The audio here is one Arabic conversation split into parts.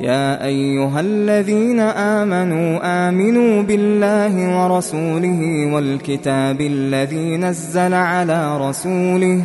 يا أيها الذين آمنوا آمنوا بالله ورسوله والكتاب الذي نزل على رسوله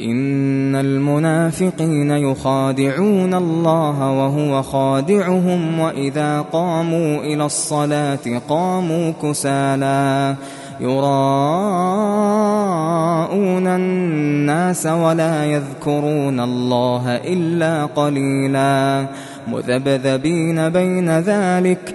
ان المنافقين يخادعون الله وهو خادعهم واذا قاموا إلى الصلاه قاموا كسالى يراءون الناس ولا يذكرون الله الا قليلا مذبذبين بين ذلك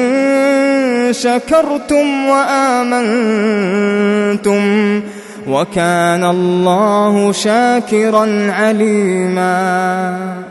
شكرتم وآمنتم وكان الله شاكرا عليما